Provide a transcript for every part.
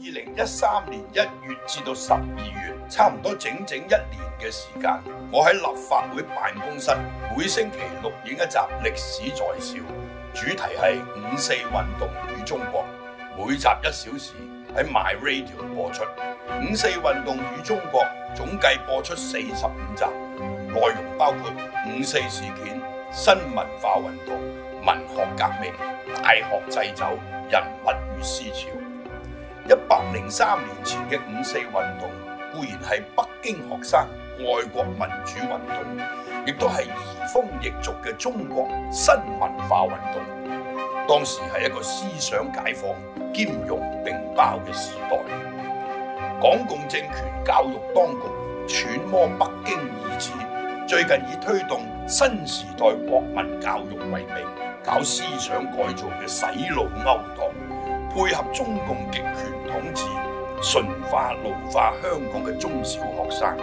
二零一三年一月至到十二月，差唔多整整一年嘅時間，我喺立法會辦公室每星期錄影一集《歷史在笑》，主題係五四運動與中國，每集一小時喺 My Radio 播出。五四運動與中國總計播出四十五集，內容包括五四事件、新文化運動、文學革命、大學祭酒、人物與思潮。 一百零三年前嘅五四運動固然係北京學生愛國民主運動，亦都係移風易俗嘅中國新文化運動。當時係一個思想解放兼容並包嘅時代。港共政權教育當局揣摩北京意志，最近以推動新時代國民教育為名，搞思想改造嘅洗腦勾當。 配合中共極權統治，純化、奴化香港嘅中小學生，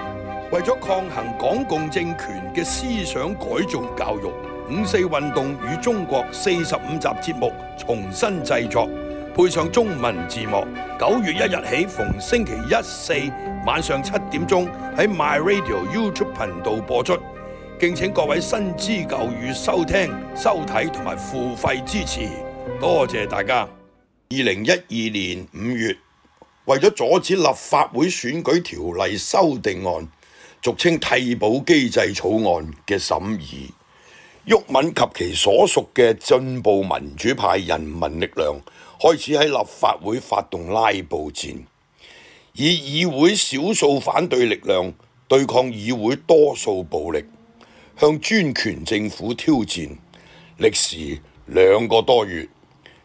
為咗抗衡港共政權嘅思想改造教育。五四运动与中国四十五集节目重新制作，配上中文字幕。九月一日起，逢星期一、四晚上七点钟喺 My Radio YouTube 频道播出。敬请各位新知旧语收听、收睇同埋付费支持，多谢大家。二零一二年五月，為咗阻止立法會選舉條例修訂案，俗稱替補機制草案嘅審議，毓民及其所屬嘅進步民主派人民力量開始喺立法會發動拉布戰，以議會少數反對力量對抗議會多數暴力，向專權政府挑戰，歷時兩個多月。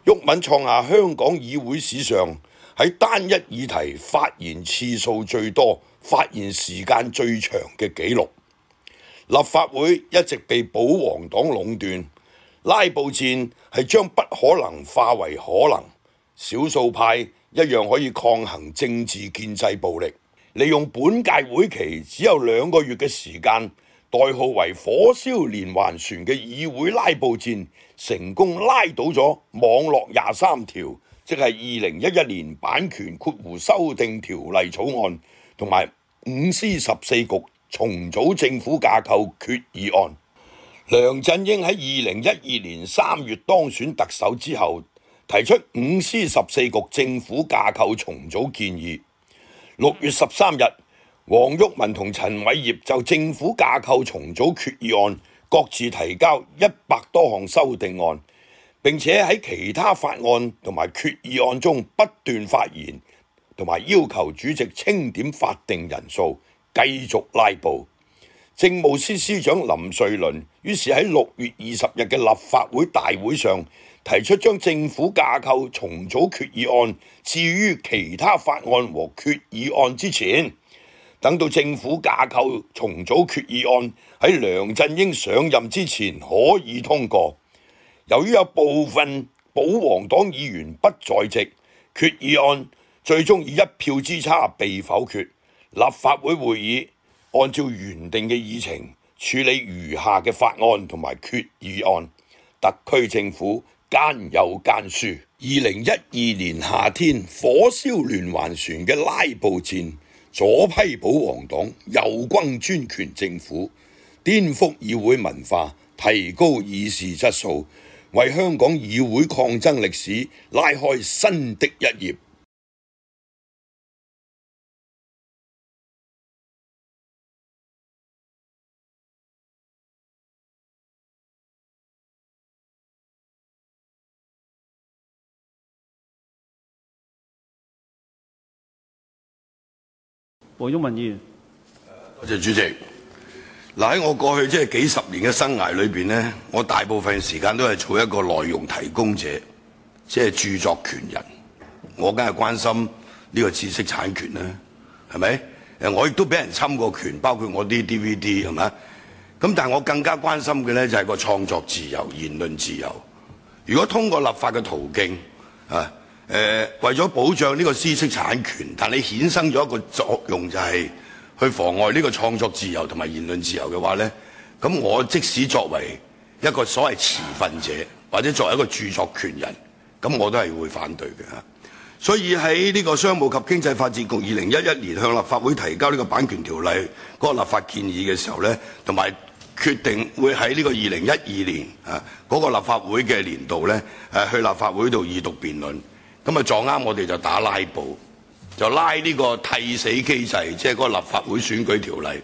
毓民創下香港議會史上喺單一議題發言次數最多、發言時間最長嘅紀錄。立法會一直被保皇黨壟斷，拉布戰係將不可能化為可能，少數派一樣可以抗衡政治建制暴力，利用本屆會期只有兩個月嘅時間。代號為火燒連環船嘅議會拉布戰， 成功拉倒咗網絡廿三條，即係二零一一年版權括弧修訂條例草案，同埋五司十四局重組政府架構決議案。梁振英喺二零一二年三月當選特首之後，提出五司十四局政府架構重組建議。六月十三日，黃毓民同陳偉業就政府架構重組決議案 各自提交一百多項修訂案，並且喺其他法案同埋決議案中不斷發言，同埋要求主席清點法定人數，繼續拉布。政務司司長林瑞麟於是喺六月二十日嘅立法會大會上提出，將政府架構重組決議案置於其他法案和決議案之前。 等到政府架構重組決議案喺梁振英上任之前可以通過，由於有部分保皇黨議員不在席，決議案最終以一票之差被否決。立法會會議按照原定嘅議程處理餘下嘅法案同埋決議案，特區政府奸有奸輸。二零一二年夏天火燒連環船嘅拉布戰。 左批保皇黨，右轟專權政府，顛覆議會文化，提高議事質素，為香港議會抗爭歷史拉開新的一頁。 جیجیک لائیں کوئی جی سب نہیں چنگائی لوگ وہ تا بو فن سی گاندھ گو لوگ یوں تھو كو سم دي سائن كيو نمائن ہى ٹو بین سم كو كيو پاؤ كو كم تا كنكن سم كي جائ سو چو چي يہ دن چياؤ يہ تھوں گو لپ تھو گيں کو پلی سک سن سک ہین سن جگہ پولی گا سو جوک چیوائن چیو کم غور سک وی سو چی فن سے چوکن یا کم غروب سوکھیں لیںجیا پان کن تھی کو لفا کن جگ سو رائے گا یہ لیں گو لفاب ہوئی گاڑی تحریک کم چوگا مودی جا تا لوگ جو لائگو تھے سا لفا سوئن کئی تھی لائ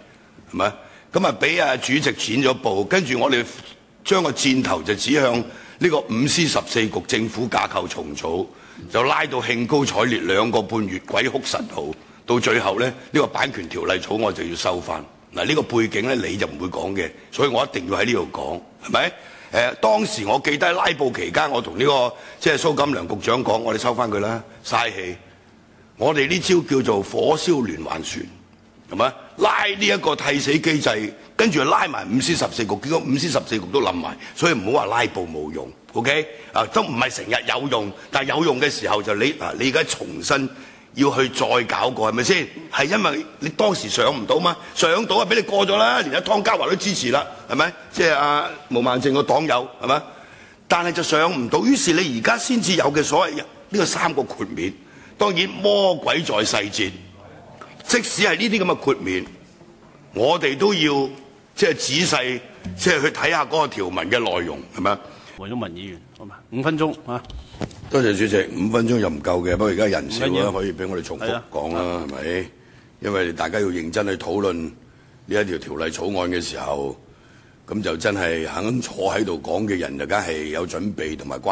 کم پے آئی سک چین پو چو چین چھ چی ہاں لی گو م سب سے کئی فو کاؤں سو چولہو ہینکو سولی لوگوں گوئی ہو سات لیکو پائیں کھن تھی ہوگو چاہیے سافان نہ پو کہ سوئیں گو تین ہوں کہ تون چن تا لائ پو کہ گا سی سو گم لوگ چونکہ سائ ہے لائن کوئی سہ چاہیے سبچے سب سے لائ پو موکے تاؤں گا سن یہ ہوئی چوئی کاؤ گو مسئلے ہائزم تون سوئم تعمیر سوئم تھی کام سی مان چین تون تم تھی لا سنسی سوئی سامک خومی تھی مو کو چوئی سائی چیز چیئر دیکھ مو تی دوں سی چی سائی سر ہوں تھیا منگل چاہ بن جو ہے بھائی یہ تاکہ یہ چلائی سو گانگی سیاح کم جن ہاں سو گو یا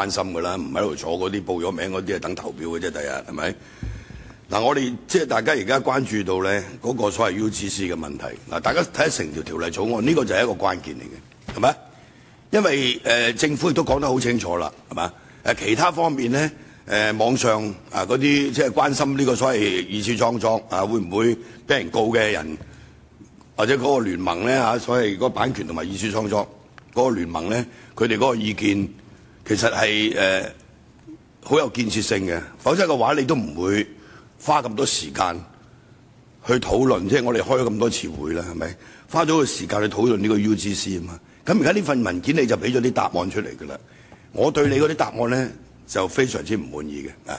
سمگر میرے سو گو مینگو اہدا جائے نہ گا کن چوڑے من تھا سین دھیان کی بھائی چنفوت کھی تھا پوام سوکوئی پین کو اج گو مانل گو پین کم جی چو چو گو لو مانے کوئی نہیں گو یہ کھی سر ہائی ہوں کن سی چینگیں پگو لوگ بھوئی فا کمت سان ہوں تھوڑی لوگ کمدو سر بھائی فا دال تھوڑی لوگ یو جی منی فن من کی جب جو موتوئی تاکہ مونے چو فی سو سے گے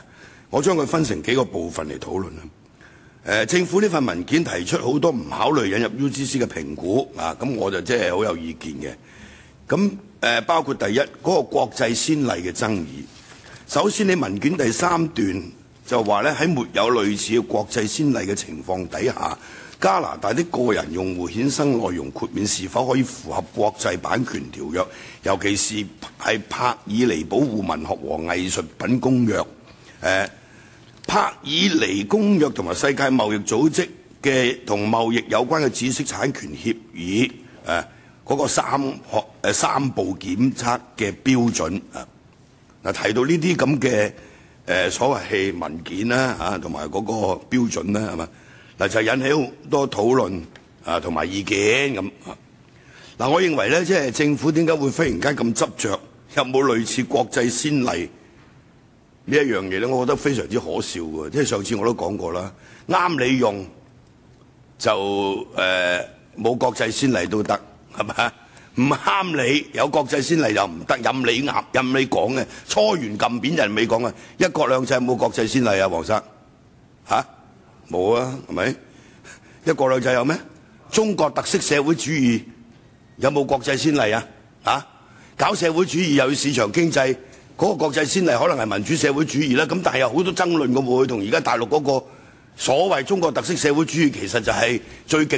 موسم فن سنگی گو پو فن لوگ نہیں فن منقین تا سو داؤ لگی فینگو کم ادھر سے ہوں گے کم کو لائگ چنسی نہیں من کن تا سام تین چوال ہی ہموٹ یاؤ لوگ چائسی لائی گو تائ ہاں کا لاید کون سن یو خومی ہائن خون دے ہوں کہ اس پو من ہوں سب پن کم یاؤں تاؤ چیک کہو ایک سن خوین ہپو سا سا پو کی چاک کے پیو چون نہ کم کے سو حل کی پیو چون نہ لائن توہر تو میگے لہو یہاں بھائی لے جنگ فی گئی کم چپ چوب لوسی کوئی یہ یوں گی لوگ فی سوسی ہوسی کو ہوں کوام لوگ بو کاک لوگ لوگ کاکچائی سام تک ہوں گے سو کم پین جا رہے کو بو کاک بو ہم چکسی سی بچائی ساؤ سیکچائی سن لو رن چو سی بچوں چلو بو تال کوئی چونک سیکھ چوی کو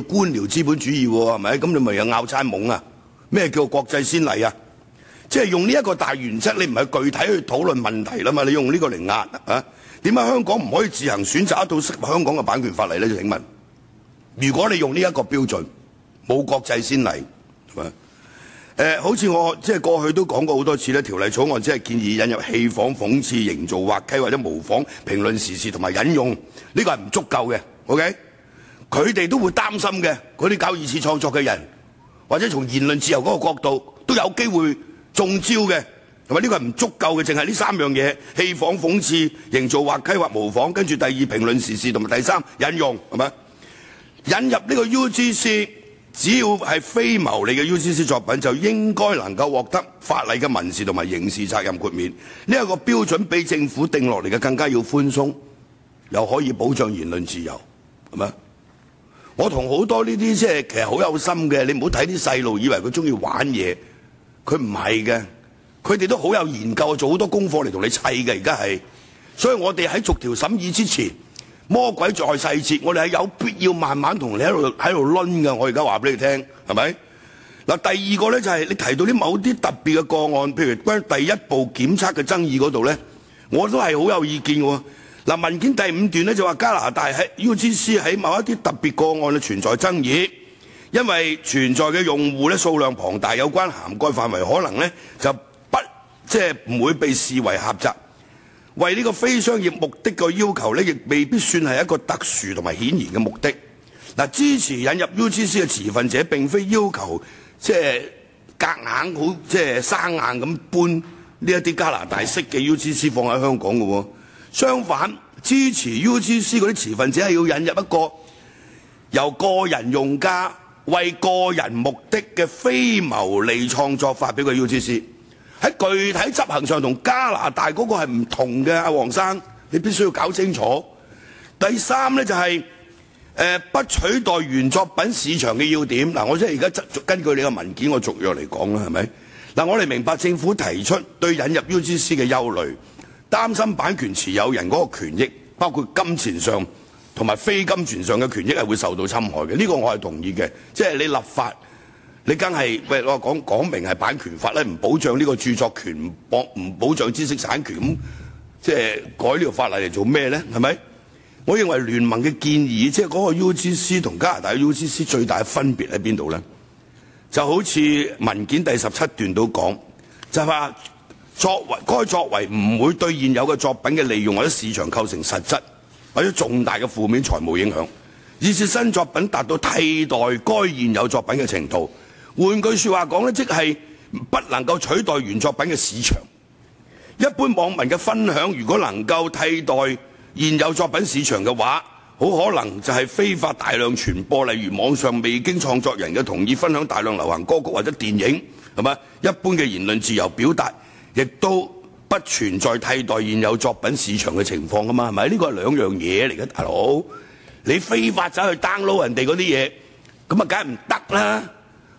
کن دی بھون چیواہ بو گا محکو کو چھ یہ ست لو من یوں میم کم مو سوئن سک موقع بی گور یونیو چل مو کاک چاہیے سنائی ایو سکے کوئی دوں گا سر تھی سوغ کن پو فو سو وو پو پھیل سی تمہارا یوں دیکھ چوکے ہوں گے خوب تا سم گے خوشی کا سو چوکے سو جل لو چوکی چون چیو گے چکے چینگلی سام یوں گھئی فو فون سیچو وو پو چاہی پین لوسی فی مہرے گا چیسی یہ کلک وک فا لگ منسی دن سا می پی سو پی چینف تے لو ریگ کنکاؤ فن سو لو ہوں یہ بو چو یہ لو ہو توںہ تولی سی کے ہو سم گیا تھا مہگ ہوں کہ ہوں کا چولہے سائی گئی سو گو سو سم چی مو سائی چی مولہؤ پی مان تون لوگ واپ رہے تھے دونوں موتی تبھی گوٹ تائی پو کی سرک چن کی گو رہے مو تو کنگو لمبا کن تائ تھی کار لگائی تب پیکن چو چی یہ سوئن چوکے سو روپئے ہوں لگے سی موئی پیسی وی ہپچ ویگ فی سوئیں موقع مہی نیگ موکن سے پیں گا سہ سا ہاں پنتی کھی گو سوئن چیسیپو کوئی کو یا فی مو سو یو سی لا من کوئی تا سم پا خون سی گو خوش فری کم چن سو گا خوینک بینگ بہ چلی گو بو چیم سیٹ لگے جمے نمائند مل منگے کنگا فن پیند چاہیے من کن تا سب سات کو مجھے پیں گل سٹ سٹ چم تاکہ پو موسی کو پیں گل سینٹو چھائی پت لاؤ سوئی تنگ سی سم یا فن ہوں گو لاؤ تھوئی ین جاؤ چوپل سی سنگ و ہو ہو لا فی تائی لوگ سوئ پو لوگوں سم بھئی کن سو چوک تھو فنگو تائ لوگو تین ضیں یہ پوزی یاؤ پیٹو پٹ سوئن چوئی تھائی توئی چوپن سی سو گوا لوہوں لوہوں یہ تا رو تان لو ہن تھی کم کم تکنا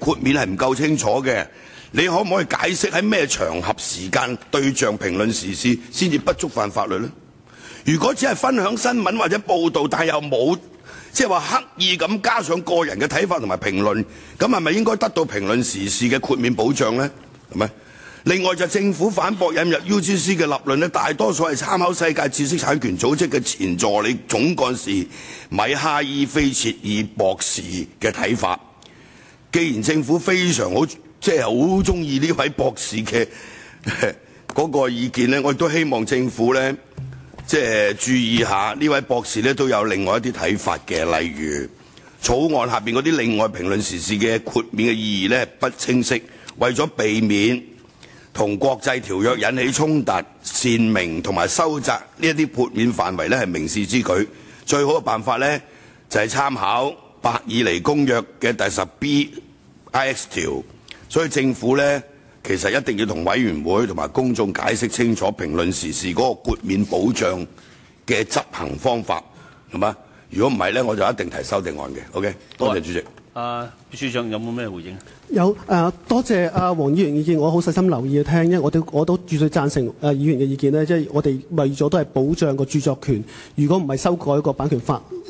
خومی کا سو گے لے ہوں موا سم میرے چوسی گان تھی چو پھیلن سی پچ لوگ ہکا سو مجھے کم می تب پھیلن سی گوٹ مو چھو لیں گا سوئی سامزور چون کوسی میٹھائی کئی فو پی سو چھ ہوں سو بھائی پوک چھ کوئی ہی موسین فور چی ہاتی وائی پوک سو لیں گے تھو فا کے لائی سو حای ون سگے خومی پچ وائی چو پی مین تھو کوک چائنا اساتی پوٹ مین فن بل سی خو سو پا پال چائسام ہاؤ پاک لو تا سب پیس تھی سو چین فورے سائ تین بائی بھوک پھینو سو کن پو چی سب ہن فو پائی لیں گے اچھا تین تھو تینگوی اکے چیزیں تٹ سوئیں سا سم لاؤ یہ چانس ایک پوچھو چیزیں سب کوکھ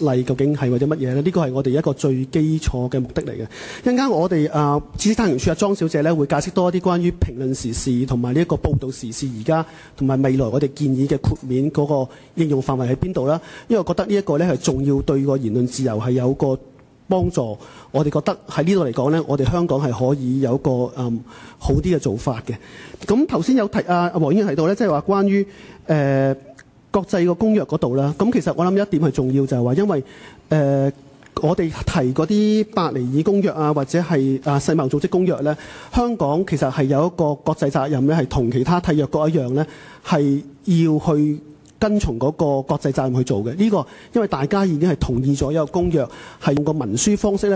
لگائی مت یہ کتنے چوی کئی چوک یا گاڑی چیزیں سوچے لگی کاؤں پیکنسی کو پو تھی اس گا می لوگ اتر کنگی خوبی کو ملک چویو تو یہ نو کو مو چو ادے ہائی دوا کے کم تھوسن ابھی کنچائی کم کی کم کھیساکی سینچوسے کم گو اللہ ہوں کو کھیساکو کچھ کون اوئی کن سو گوچ موغی گوئی تا کام گیا منسوگ تا چی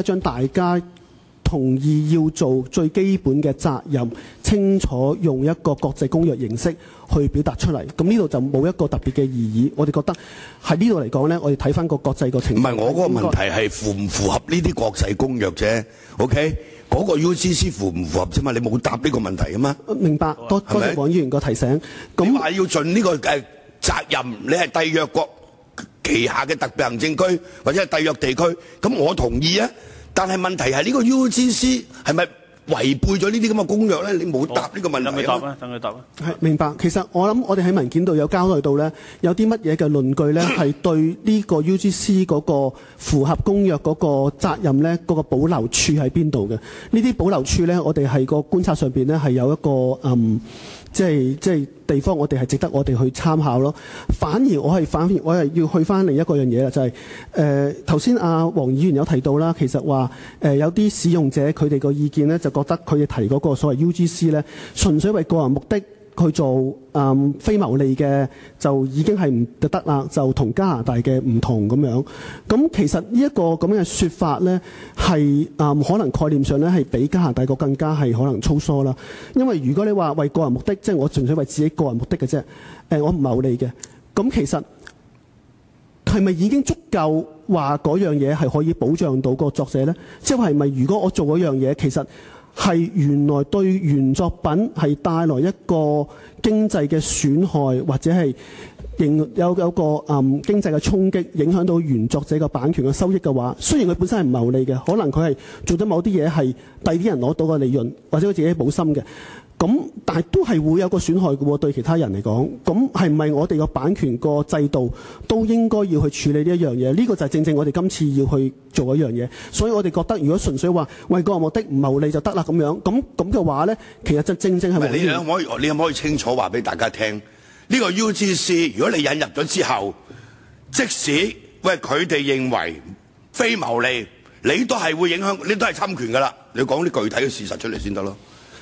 کنسل کنتی متی کو چات پو لو تو پو لاؤ سوکو کن سات کو پے چیکرو پا ہوں پہ ہوں ہوں فہ نیے کنونی سر تاسی یونیؤ کئی چک وی یوں چاہیے کھئی دے گو چکو تک خوی کو سو یو جی لے سو سوکو مک اکو فی موگے چو یعن تک چوکا تا گئے تھوڑا کم خیس یہ کوئی سو پا ہورن خوایمس پی کا سو سولہ نہیں میگل کو مت چن چنگ سو چیک موکے ایم مو کم کے ساتھ یہ چکے ہوں یہ پو چن تک سب یوگو اچھے کئی ست ہائی تن پن تا یہ کو کن چائے گا سو وچے ہائی چائے گا چائے گا پان سو سب یہ سو یہیں گے مو لا ہی چوند موتی یہ ہائی تا نوک سمگے سو کھایا گو کم مائگو تک پان کھینگو چائ تو یا گو چائے چین چینگوئی چویں گے سوئی سن سوئی وائی گو تک لاؤنگ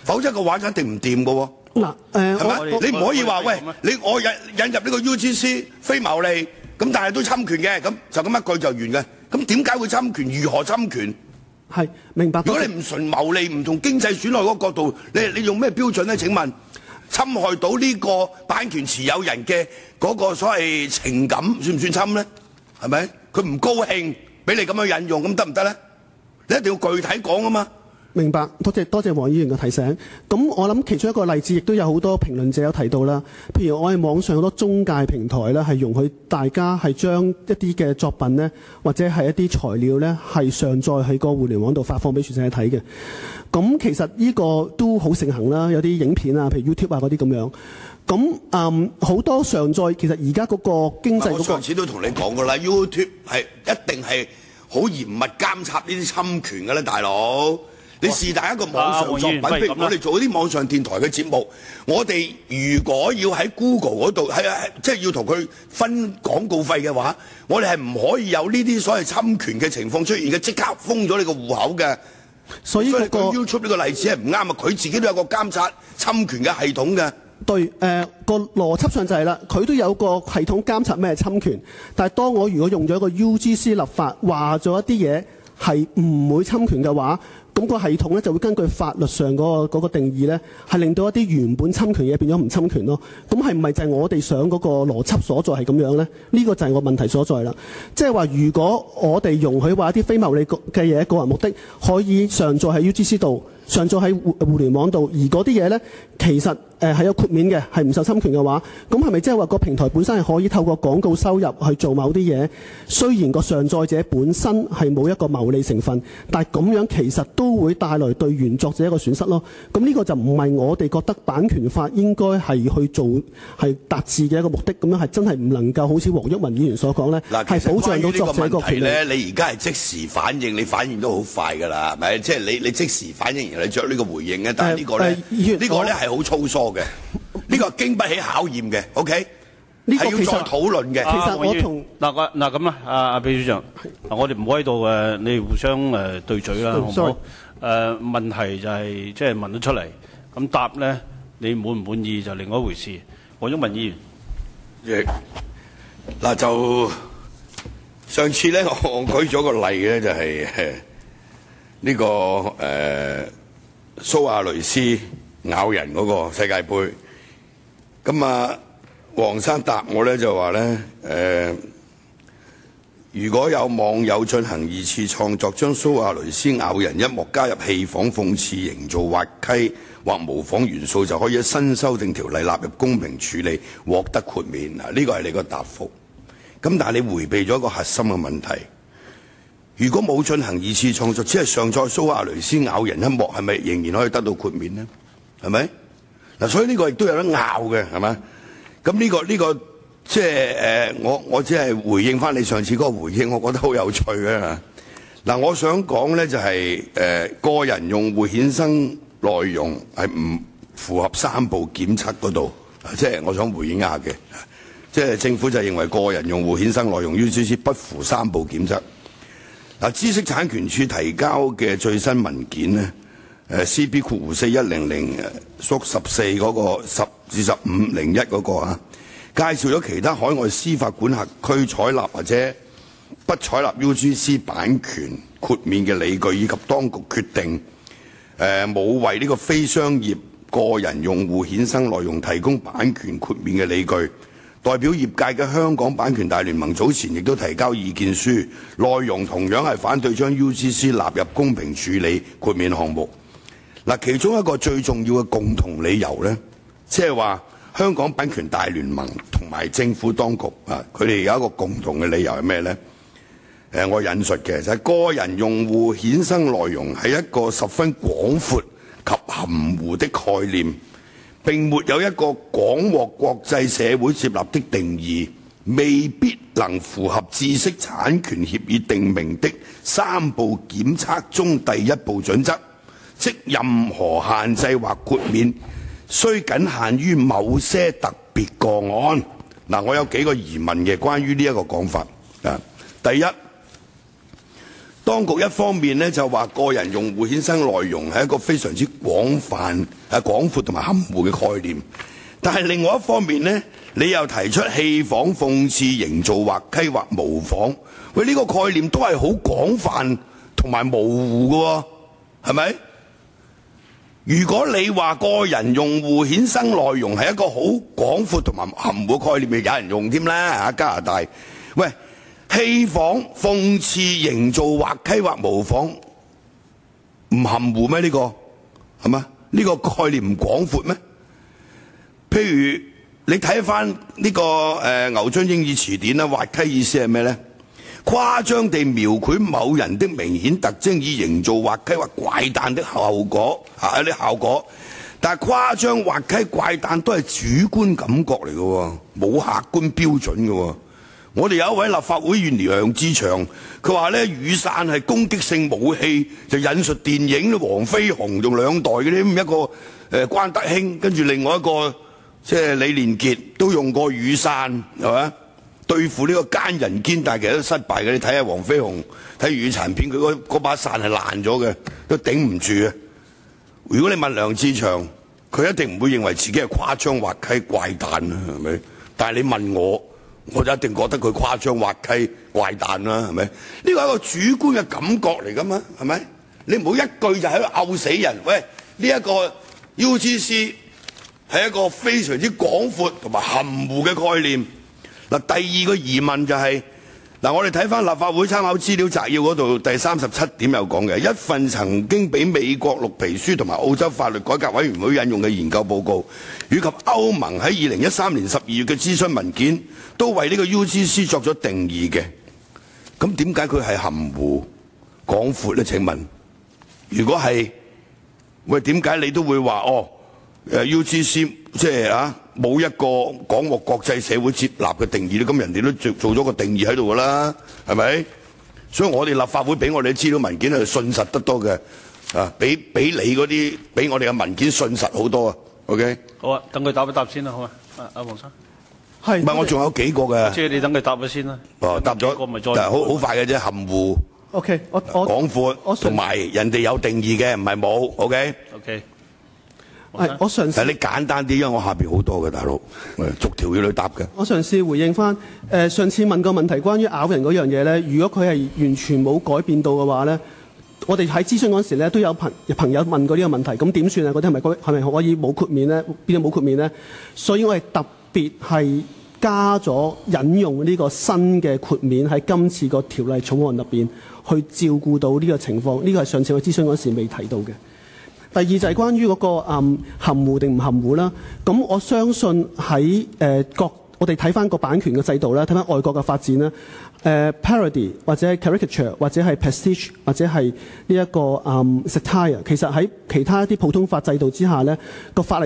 تھی سی ماؤں گی نو سو نا سم ہے کہ پیلے تم تر مین با تے تے موائیس ہے کم اور کھیچوکوائچو فیلنسے تھائیدو رو مو سوئ فیندو ہائیو خو تا چوتی کہ چوپن مچے ہائی تھی سولیورنچ مو فو سو سائک کم کھیس تو سکنا یہ نہ 你是但一個網上作品，譬如我哋做啲網上電台嘅節目，我哋如果要喺 Google 嗰度，係即係要同佢分廣告費嘅話，我哋係唔可以有呢啲所謂侵權嘅情況出現嘅，即刻封咗你個戶口嘅。所以嗰個 YouTube 呢個例子係唔啱啊！佢自己都有個監察侵權嘅系統嘅。對，誒、呃、個邏輯上就係、是、啦，佢都有個系統監察咩侵權，但係當我如果用咗一個 UGC 立法話咗一啲嘢係唔會侵權嘅話，تم کو ہائی چوک لو سر گویر ہلن تک اتنی یو پن سمکھ سمکھ تم چائک سر گو لو سب سوچو ناگو چائیں گو منتھائی سوچو ہے سی باہ یوگو او تی یو بو اتھی پی مو کہ ہوں گی سر چوی چی سورن چوئی بری موتی یہ خی ست خومی گے ست سم خواہ کو یہ سوئیں سورن چوزے پن سن بو مو سنفن تاک ستوئی تا لو یونی چوچو سوین ستلو کملی گو چمک تک پان کی چوسی گو سن لگے من چلپ نے بھون جی جل لیں گوسی من سنسی لوگ لائک سو آئی سی ناہاؤنگ سی گائے پو کم ووسان تاپر جا رہے گو مو یاؤچن ہنگی سو چوچوں سو ہلو اسکا حی فون فون سنجو وو سو جا یہ سن سو دیں تھی لائک کم بن سوئی لوگ تک خوبی گو حلی گو تاپو کم دہلی بھائی بھائی جگ ہس سم من تھائی یہ گوب ہنگی سوچو سی سوچو سوال لوگ اساؤں نمبو یہ تا دور خوب می لسو تہو کم نے گویگو سی یہ فال لوگ یہ سو لاغ سو گز ہینس لوگ ہپسمپو کی مسئو سو بوائے گی سر چینج یہاں کنجو ہینس لو یوگیمپو کی مس چیک سن خواہ سوئی سر من کی خوبصے یا سب سے لیں جائ سو خی دا ہوں کوئی سو لاپ سے پچھ لاپ سی پا خت مغل گئی کپتوں کتو وائی فی سو یہ کو سن لو یوگائی گا ان خومیگی گئی توبوائگ ہوں کم پائن تا لو سو تھان سوئی لو یو تھوان تھی چون یو سی لاپئی لو مین ہوں بو لکھے چونکہ چو چونگ ہینگو کم پائشن تا مین فوق خونی چکے کو سن لو یوگو سب فوٹو پین بوٹ کوں بو کاک چھ بھو سی لاپ تک تنگی می پیٹ لف ہپسی سک سن خن ہپی تین مین تک سام پو کیساک چھت پو چنس سیک ہان چوٹ می کن ہان یو موسٹ تک نا کہ منگے کو تا فوانجو ہینس لو یوگو فی سو سے کو فن کو ہم لیں فومی نے پوسی وو ویلی گو خولیم تو بھائی یہ گوکو یانجو ہنس لو یوگو کن فوت ہم کا وی 戲仿、諷刺、營造、滑稽或模仿，唔含糊咩？呢、個係嘛？呢、個概念唔廣闊咩？譬如你睇翻呢個誒、呃牛津英語詞典啦，滑稽意思係咩咧？誇張地描繪某人的明顯特徵，以營造滑稽或怪誕的效果啊！啲效果，但係誇張、滑稽、怪誕都係主觀感覺嚟嘅喎，冇客觀標準嘅喎。 مولی وی لفا ان چی سوئنگ خواہ سان کنب او ہائی چیکان سو تین یا ہوں فی ہوں دونوں تھی کو ہینگ کنچ لیں گو سر لو ہوں گو سان تی فوڑی گا ست پائی گر ہوں فی ہوں تھو سان فن گو بات سارے لاجوغ تین چویغ لوگ چی سوئنگ خوب تین بو یہ چی کو کئی تا لو تین گوئی واخوائیں کم کور گئی سہی یا تی منجھائی تا مہرف لپ بھو سام چی دے چاہیے سب ستھی یا فن سن کن پیمپئی سوئی تم ابھی منگا بو کہیں سامنے سب چی سو من کی تولی گی سب چو تنگے کم تم کئی خواہ ہمبو کو فل سیم یہ گو حم لو یو سی سہ بو یا کو چھوٹا تین بھائی سو پہ منکی نا سو سات پہ لگی گینگ مانک سن ساتے گا سو یہاں ای سون سن گنت آئیں گو یونگو سوبین اتائی چی سو چل رہے ہیں منگو یا منتھائی کم تیم سوئن کو بہت خوب میر سوئی تب پیٹو یا یوں نے گو سنگے خومی کم سو سوگو نپین چی گو تو رگ سین بونی سو سے چی سنگ سنبھی تھی چائکن جو ہمو تین ہمونا کم اشن ہائی اتائی کپڑا تھنکا پھر وچے کھر کچھ وچے فیسٹیس وچے ہائی کو آ سائ خی تھا پوتھ پات چائد چی ہال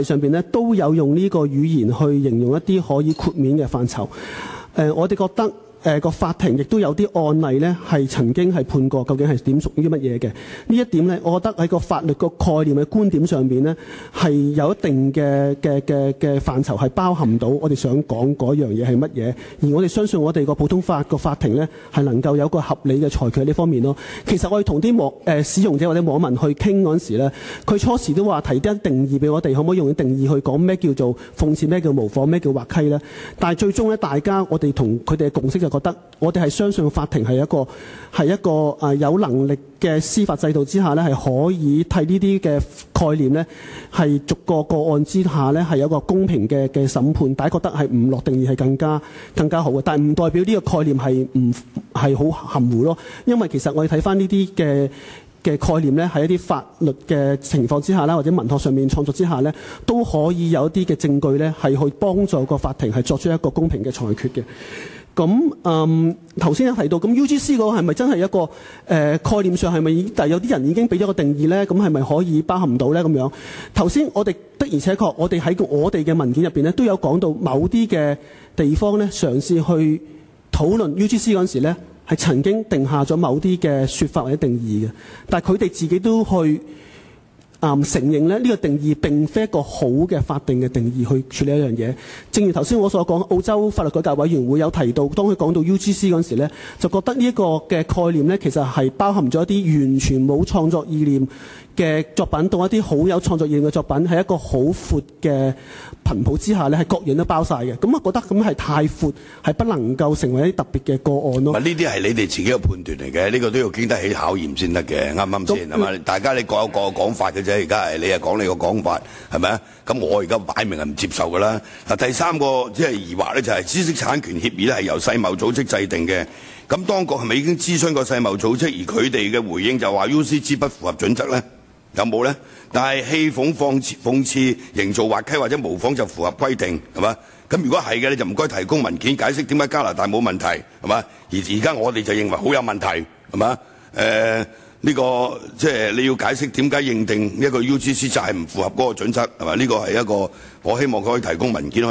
سنبھی نو یاؤ یہ کو یو یہ ہوں یہ ہوں یہ خوب مین گان ساؤ کو تک ای کواتیںلے سن گے فن کو مت یہ کہ تیم ا تک لوکو خو تیم سو بھی تنگ ہمدو اتحدہ یہ سو سنگو اتائی پوتھ فات کات تھیں ہل لوک سوکھ لینے کھی سگوئی توں تھی موقعوں سے مو منہ کھین گون سر خوشی وائی تک تنگ اتح تن کوں میک فون سیک میکھ تائ چوئی چون تائک اتائی توں کو خوش کک وہ تھی ہائی سو سو فات ہائی کوک کوئی تھوسی ہو یہ تا کہ خولیم نے ہائی چوکو کو چی ہال ہائی کوں فنگے کے سم فون تائ کوئی کنکا کنکا تھی خولی ہمو نو مکئی سکو تھے کے خولیم نے ہائی سن تھوسی حال منسوب مس چوسی حال تو ہو یا کہ چن کوئی لے ہو پو چو تھیں چوش کوں فینگے سوش کم تھوسینو کم یو جی سو چن کو خویم سے جان گئی جگہ تنگی لگی پا ہم دور کم یاؤسین اک تک گے منگی نی ن تک ماؤ تھی کہ فو نسی ہو یو جی سی لنگیں تین ہاں ماؤ تھی کہ سوئی پاؤں گا تنگی گاخوئی تک چی تو ہو سنگ تنگی پیں پے کون گنگ سولہ ہے چن سنگو فرق یاؤتائی تنگی کے خولیم لیکن کھی پاک ہم جاؤن سن باج چپان تھی چپانے لوگ تا ہوں پوسی وجہ بہ جب تھیں گے تائغوں من کی منتھائی منتھائی گو سیو سیکو لیگوئی تھی کم من کی